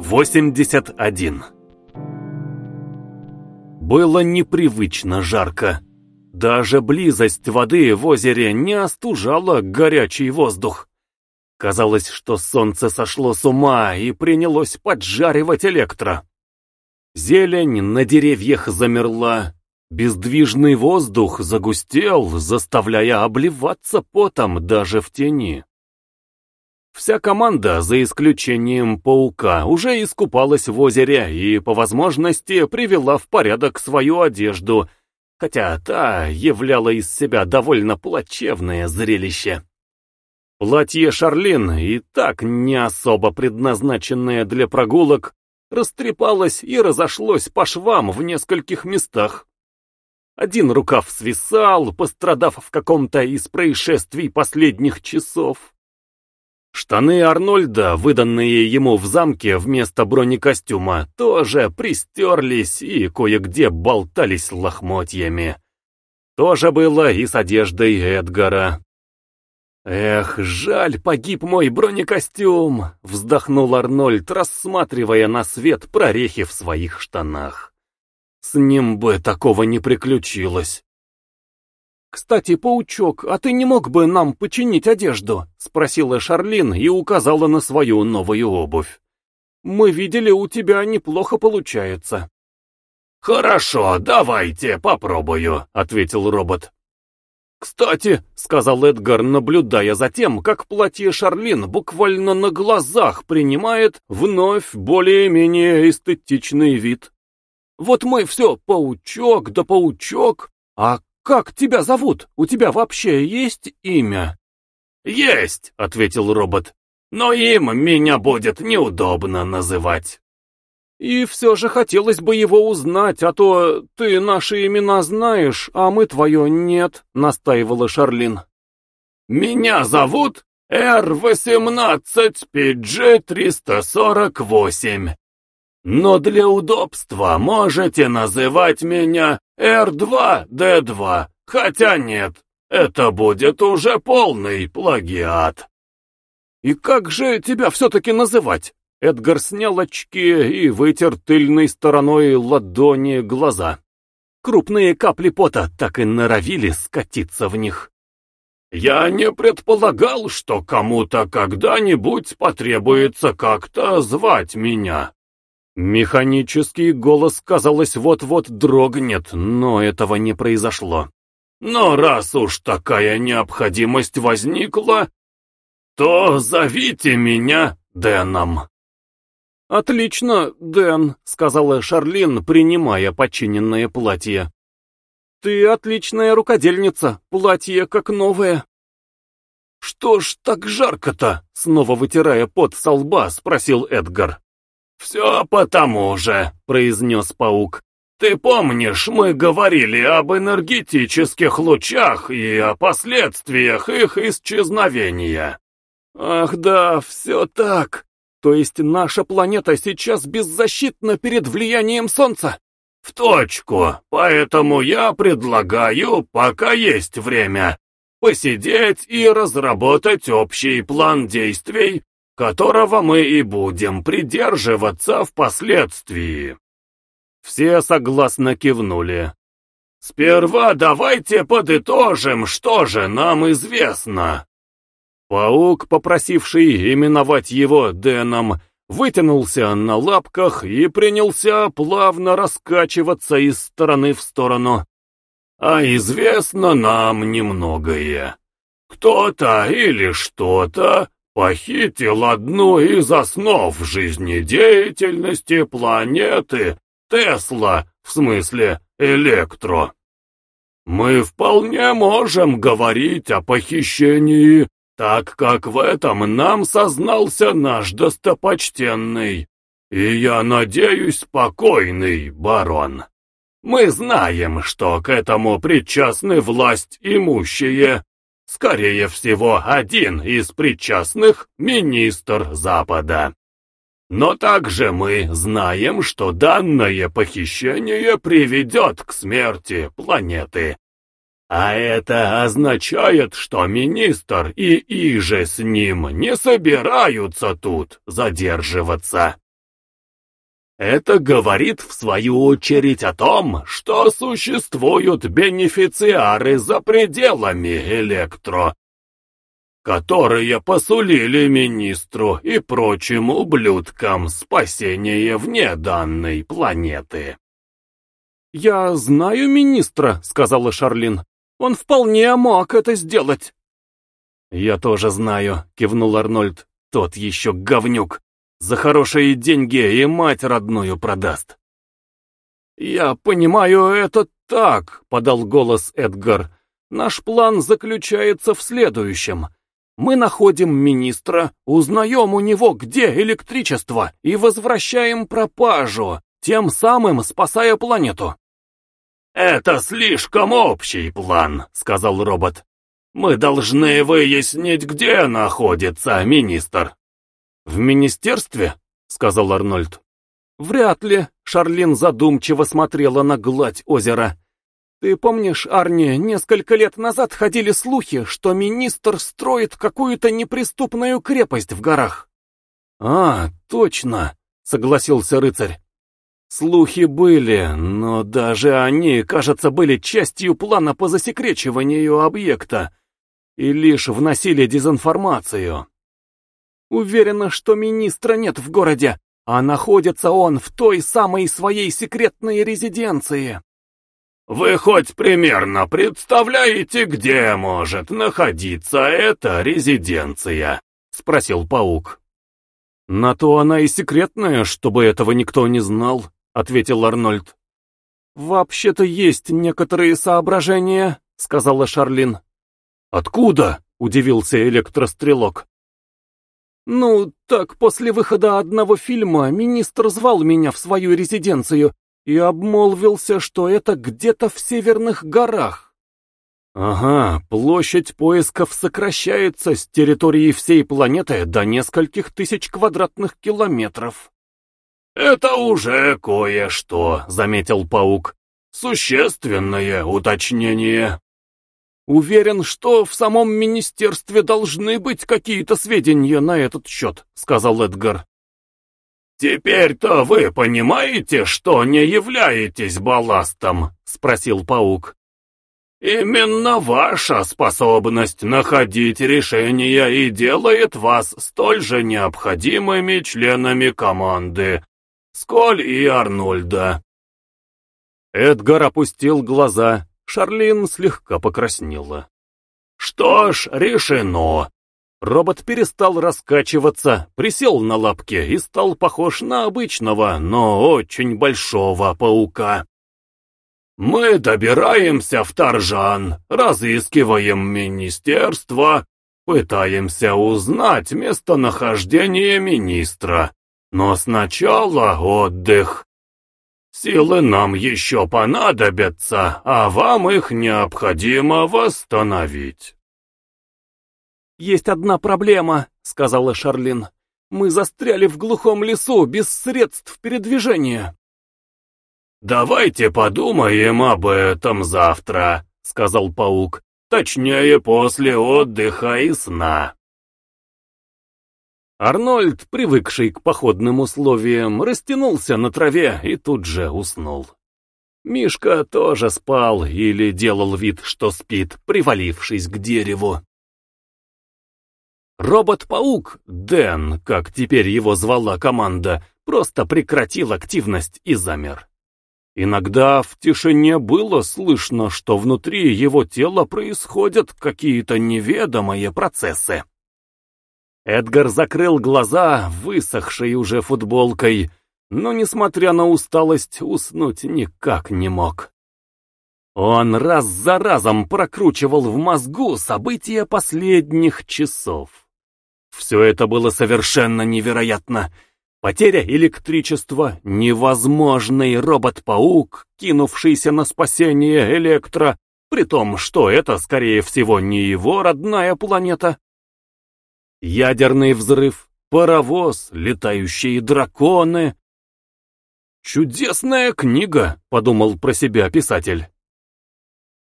81 Было непривычно жарко. Даже близость воды в озере не остужала горячий воздух. Казалось, что солнце сошло с ума и принялось поджаривать электро. Зелень на деревьях замерла, бездвижный воздух загустел, заставляя обливаться потом даже в тени. Вся команда, за исключением паука, уже искупалась в озере и, по возможности, привела в порядок свою одежду, хотя та являла из себя довольно плачевное зрелище. Платье Шарлин, и так не особо предназначенное для прогулок, растрепалось и разошлось по швам в нескольких местах. Один рукав свисал, пострадав в каком-то из происшествий последних часов. Штаны Арнольда, выданные ему в замке вместо бронекостюма, тоже пристерлись и кое-где болтались лохмотьями. То же было и с одеждой Эдгара. «Эх, жаль, погиб мой бронекостюм!» — вздохнул Арнольд, рассматривая на свет прорехи в своих штанах. «С ним бы такого не приключилось!» «Кстати, паучок, а ты не мог бы нам починить одежду?» — спросила Шарлин и указала на свою новую обувь. «Мы видели, у тебя неплохо получается». «Хорошо, давайте, попробую», — ответил робот. «Кстати», — сказал Эдгар, наблюдая за тем, как платье Шарлин буквально на глазах принимает вновь более-менее эстетичный вид. «Вот мы все паучок да паучок, а «Как тебя зовут? У тебя вообще есть имя?» «Есть», — ответил робот, — «но им меня будет неудобно называть». «И все же хотелось бы его узнать, а то ты наши имена знаешь, а мы твое нет», — настаивала Шарлин. «Меня зовут R18PG348. Но для удобства можете называть меня R2-D2, хотя нет, это будет уже полный плагиат. И как же тебя все-таки называть? Эдгар снял очки и вытер тыльной стороной ладони глаза. Крупные капли пота так и норовили скатиться в них. «Я не предполагал, что кому-то когда-нибудь потребуется как-то звать меня. Механический голос, казалось, вот-вот дрогнет, но этого не произошло. Но раз уж такая необходимость возникла, то зовите меня Дэном. «Отлично, Дэн», — сказала Шарлин, принимая подчиненное платье. «Ты отличная рукодельница, платье как новое». «Что ж так жарко-то?» — снова вытирая пот со лба, спросил Эдгар. «Все потому же», — произнес паук. «Ты помнишь, мы говорили об энергетических лучах и о последствиях их исчезновения?» «Ах да, все так. То есть наша планета сейчас беззащитна перед влиянием Солнца?» «В точку. Поэтому я предлагаю, пока есть время, посидеть и разработать общий план действий которого мы и будем придерживаться впоследствии. Все согласно кивнули. Сперва давайте подытожим, что же нам известно. Паук, попросивший именовать его Дэном, вытянулся на лапках и принялся плавно раскачиваться из стороны в сторону. А известно нам немногое. Кто-то или что-то похитил одну из основ жизнедеятельности планеты Тесла, в смысле Электро. Мы вполне можем говорить о похищении, так как в этом нам сознался наш достопочтенный, и я надеюсь, спокойный барон. Мы знаем, что к этому причастны власть имущие, Скорее всего, один из причастных – министр Запада. Но также мы знаем, что данное похищение приведет к смерти планеты. А это означает, что министр и иже с ним не собираются тут задерживаться. Это говорит, в свою очередь, о том, что существуют бенефициары за пределами электро, которые посулили министру и прочим ублюдкам спасение вне данной планеты. «Я знаю министра», — сказала Шарлин. «Он вполне мог это сделать». «Я тоже знаю», — кивнул Арнольд. «Тот еще говнюк. За хорошие деньги и мать родную продаст». «Я понимаю это так», — подал голос Эдгар. «Наш план заключается в следующем. Мы находим министра, узнаем у него, где электричество, и возвращаем пропажу, тем самым спасая планету». «Это слишком общий план», — сказал робот. «Мы должны выяснить, где находится министр». «В министерстве?» — сказал Арнольд. «Вряд ли», — Шарлин задумчиво смотрела на гладь озера. «Ты помнишь, Арни, несколько лет назад ходили слухи, что министр строит какую-то неприступную крепость в горах?» «А, точно», — согласился рыцарь. Слухи были, но даже они, кажется, были частью плана по засекречиванию объекта и лишь вносили дезинформацию. Уверена, что министра нет в городе, а находится он в той самой своей секретной резиденции. Вы хоть примерно представляете, где может находиться эта резиденция? Спросил паук. На то она и секретная, чтобы этого никто не знал. — ответил Арнольд. «Вообще-то есть некоторые соображения», — сказала Шарлин. «Откуда?» — удивился электрострелок. «Ну, так после выхода одного фильма министр звал меня в свою резиденцию и обмолвился, что это где-то в северных горах». «Ага, площадь поисков сокращается с территории всей планеты до нескольких тысяч квадратных километров». «Это уже кое-что», — заметил паук. «Существенное уточнение». «Уверен, что в самом министерстве должны быть какие-то сведения на этот счет», — сказал Эдгар. «Теперь-то вы понимаете, что не являетесь балластом?» — спросил паук. «Именно ваша способность находить решения и делает вас столь же необходимыми членами команды, сколь и Арнольда. Эдгар опустил глаза, Шарлин слегка покраснела. Что ж, решено. Робот перестал раскачиваться, присел на лапки и стал похож на обычного, но очень большого паука. Мы добираемся в Таржан, разыскиваем министерство, пытаемся узнать местонахождение министра. Но сначала отдых. Силы нам еще понадобятся, а вам их необходимо восстановить. «Есть одна проблема», — сказала Шарлин. «Мы застряли в глухом лесу, без средств передвижения». «Давайте подумаем об этом завтра», — сказал паук. «Точнее, после отдыха и сна». Арнольд, привыкший к походным условиям, растянулся на траве и тут же уснул. Мишка тоже спал или делал вид, что спит, привалившись к дереву. Робот-паук, Дэн, как теперь его звала команда, просто прекратил активность и замер. Иногда в тишине было слышно, что внутри его тела происходят какие-то неведомые процессы. Эдгар закрыл глаза, высохшей уже футболкой, но, несмотря на усталость, уснуть никак не мог. Он раз за разом прокручивал в мозгу события последних часов. Все это было совершенно невероятно. Потеря электричества, невозможный робот-паук, кинувшийся на спасение Электро, при том, что это, скорее всего, не его родная планета. Ядерный взрыв, паровоз, летающие драконы. «Чудесная книга», — подумал про себя писатель.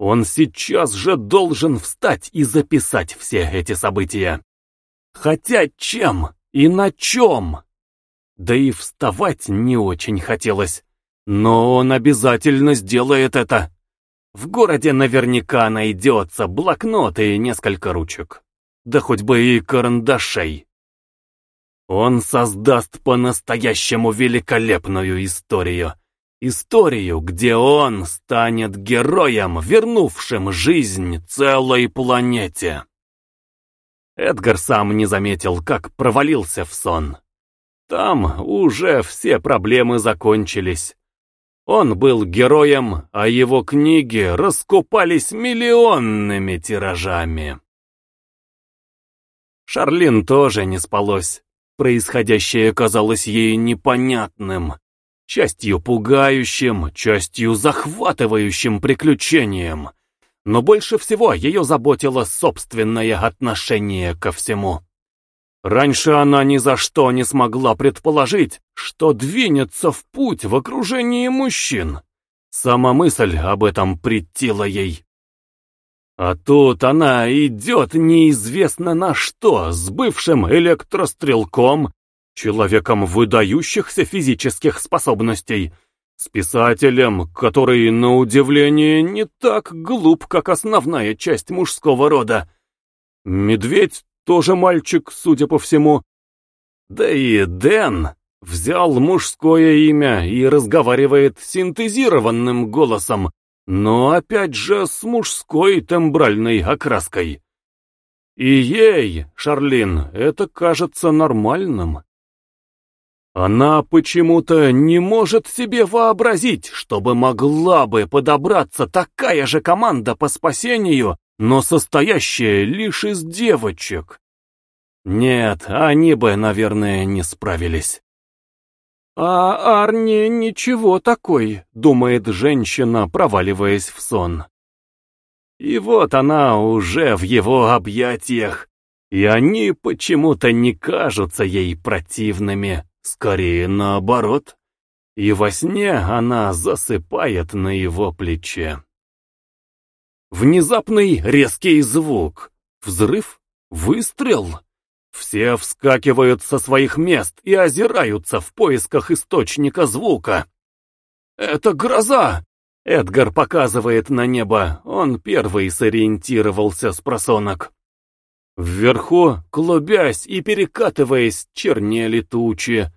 Он сейчас же должен встать и записать все эти события. Хотя чем и на чем? Да и вставать не очень хотелось. Но он обязательно сделает это. В городе наверняка найдется блокнот и несколько ручек. Да хоть бы и карандашей. Он создаст по-настоящему великолепную историю. Историю, где он станет героем, вернувшим жизнь целой планете. Эдгар сам не заметил, как провалился в сон. Там уже все проблемы закончились. Он был героем, а его книги раскупались миллионными тиражами. Шарлин тоже не спалось. Происходящее казалось ей непонятным, частью пугающим, частью захватывающим приключением. Но больше всего ее заботило собственное отношение ко всему. Раньше она ни за что не смогла предположить, что двинется в путь в окружении мужчин. Сама мысль об этом претила ей. А тут она идет неизвестно на что, с бывшим электрострелком, человеком выдающихся физических способностей, с писателем, который, на удивление, не так глуп, как основная часть мужского рода. Медведь тоже мальчик, судя по всему. Да и Дэн взял мужское имя и разговаривает синтезированным голосом, но опять же с мужской тембральной окраской. И ей, Шарлин, это кажется нормальным. Она почему-то не может себе вообразить, чтобы могла бы подобраться такая же команда по спасению, но состоящая лишь из девочек. Нет, они бы, наверное, не справились. «А Арни ничего такой», — думает женщина, проваливаясь в сон. И вот она уже в его объятиях, и они почему-то не кажутся ей противными, скорее наоборот. И во сне она засыпает на его плече. Внезапный резкий звук. Взрыв? Выстрел? Все вскакивают со своих мест и озираются в поисках источника звука. «Это гроза!» Эдгар показывает на небо, он первый сориентировался с просонок. Вверху, клубясь и перекатываясь, чернели тучи.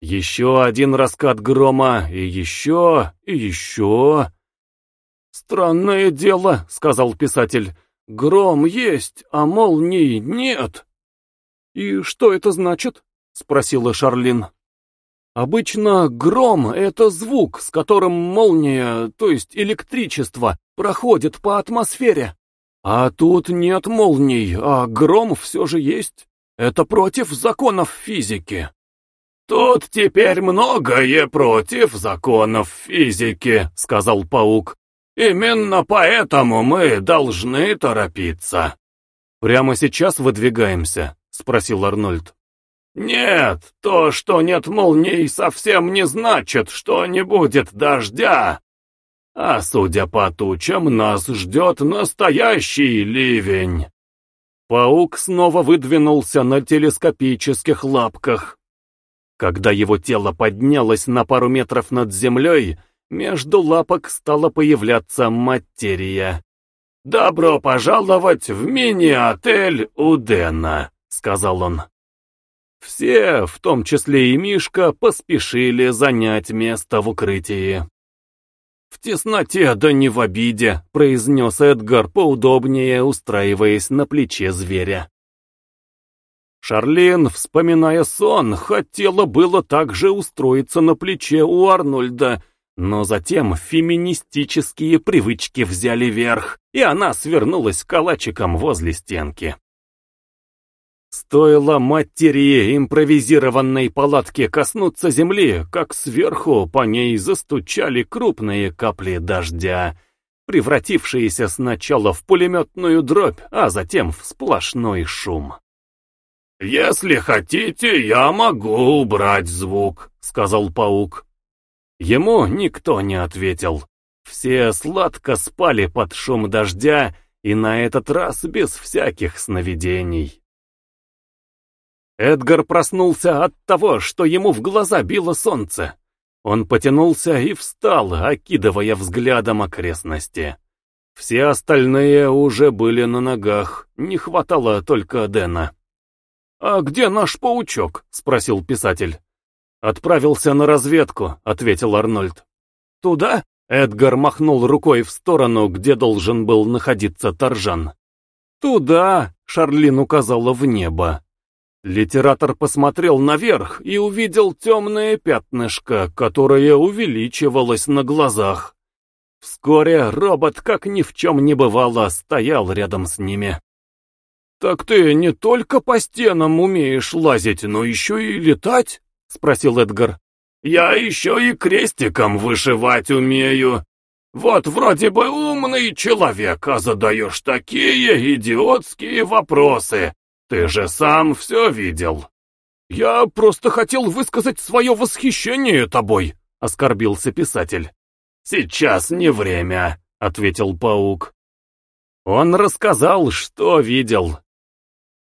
Еще один раскат грома, и еще, и еще. «Странное дело», — сказал писатель, — «гром есть, а молний нет». «И что это значит?» — спросила Шарлин. «Обычно гром — это звук, с которым молния, то есть электричество, проходит по атмосфере. А тут нет молний, а гром все же есть. Это против законов физики». «Тут теперь многое против законов физики», — сказал паук. «Именно поэтому мы должны торопиться». «Прямо сейчас выдвигаемся?» — спросил Арнольд. «Нет, то, что нет молний, совсем не значит, что не будет дождя. А судя по тучам, нас ждет настоящий ливень». Паук снова выдвинулся на телескопических лапках. Когда его тело поднялось на пару метров над землей, между лапок стала появляться материя. «Добро пожаловать в мини-отель Удена!» — сказал он. Все, в том числе и Мишка, поспешили занять место в укрытии. «В тесноте, да не в обиде», — произнес Эдгар, поудобнее устраиваясь на плече зверя. Шарлин, вспоминая сон, хотела было также устроиться на плече у Арнольда, но затем феминистические привычки взяли верх, и она свернулась калачиком возле стенки. Стоило матери импровизированной палатки коснуться земли, как сверху по ней застучали крупные капли дождя, превратившиеся сначала в пулеметную дробь, а затем в сплошной шум. «Если хотите, я могу убрать звук», — сказал паук. Ему никто не ответил. Все сладко спали под шум дождя и на этот раз без всяких сновидений. Эдгар проснулся от того, что ему в глаза било солнце. Он потянулся и встал, окидывая взглядом окрестности. Все остальные уже были на ногах, не хватало только Дэна. «А где наш паучок?» — спросил писатель. «Отправился на разведку», — ответил Арнольд. «Туда?» — Эдгар махнул рукой в сторону, где должен был находиться Таржан. «Туда!» — Шарлин указала в небо. Литератор посмотрел наверх и увидел темное пятнышко, которое увеличивалось на глазах. Вскоре робот, как ни в чем не бывало, стоял рядом с ними. «Так ты не только по стенам умеешь лазить, но еще и летать?» — спросил Эдгар. «Я еще и крестиком вышивать умею. Вот вроде бы умный человек, а задаешь такие идиотские вопросы. Ты же сам все видел». «Я просто хотел высказать свое восхищение тобой», — оскорбился писатель. «Сейчас не время», — ответил паук. Он рассказал, что видел.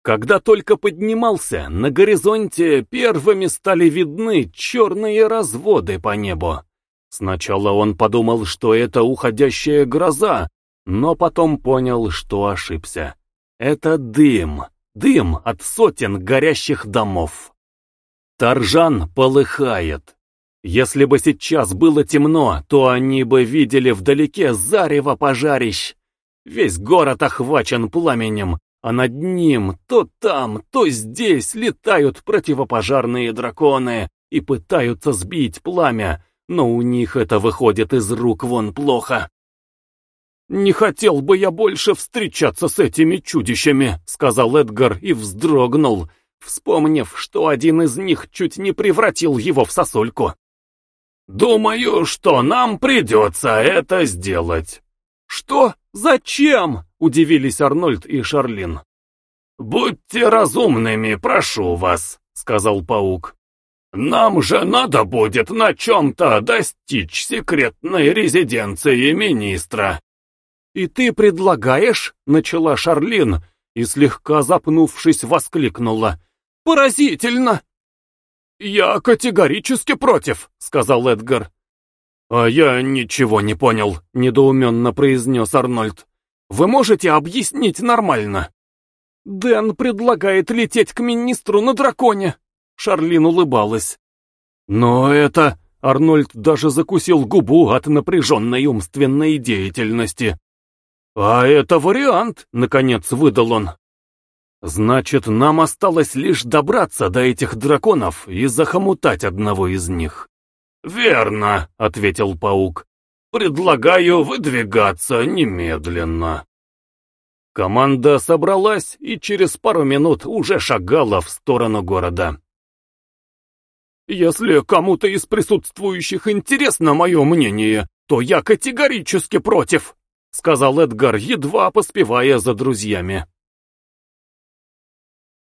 Когда только поднимался, на горизонте первыми стали видны черные разводы по небу. Сначала он подумал, что это уходящая гроза, но потом понял, что ошибся. Это дым, дым от сотен горящих домов. Таржан полыхает. Если бы сейчас было темно, то они бы видели вдалеке зарево пожарищ. Весь город охвачен пламенем, а над ним то там, то здесь летают противопожарные драконы и пытаются сбить пламя, но у них это выходит из рук вон плохо. «Не хотел бы я больше встречаться с этими чудищами», — сказал Эдгар и вздрогнул, вспомнив, что один из них чуть не превратил его в сосульку. «Думаю, что нам придется это сделать». «Что? Зачем?» — удивились Арнольд и Шарлин. «Будьте разумными, прошу вас», — сказал паук. «Нам же надо будет на чем-то достичь секретной резиденции министра». «И ты предлагаешь?» — начала Шарлин и, слегка запнувшись, воскликнула. «Поразительно!» «Я категорически против», — сказал Эдгар. «А я ничего не понял», — недоуменно произнес Арнольд. «Вы можете объяснить нормально?» «Дэн предлагает лететь к министру на драконе», — Шарлин улыбалась. «Но это...» — Арнольд даже закусил губу от напряженной умственной деятельности. «А это вариант», — наконец выдал он. Значит, нам осталось лишь добраться до этих драконов и захомутать одного из них. Верно, ответил паук. Предлагаю выдвигаться немедленно. Команда собралась и через пару минут уже шагала в сторону города. «Если кому-то из присутствующих интересно мое мнение, то я категорически против», — сказал Эдгар, едва поспевая за друзьями.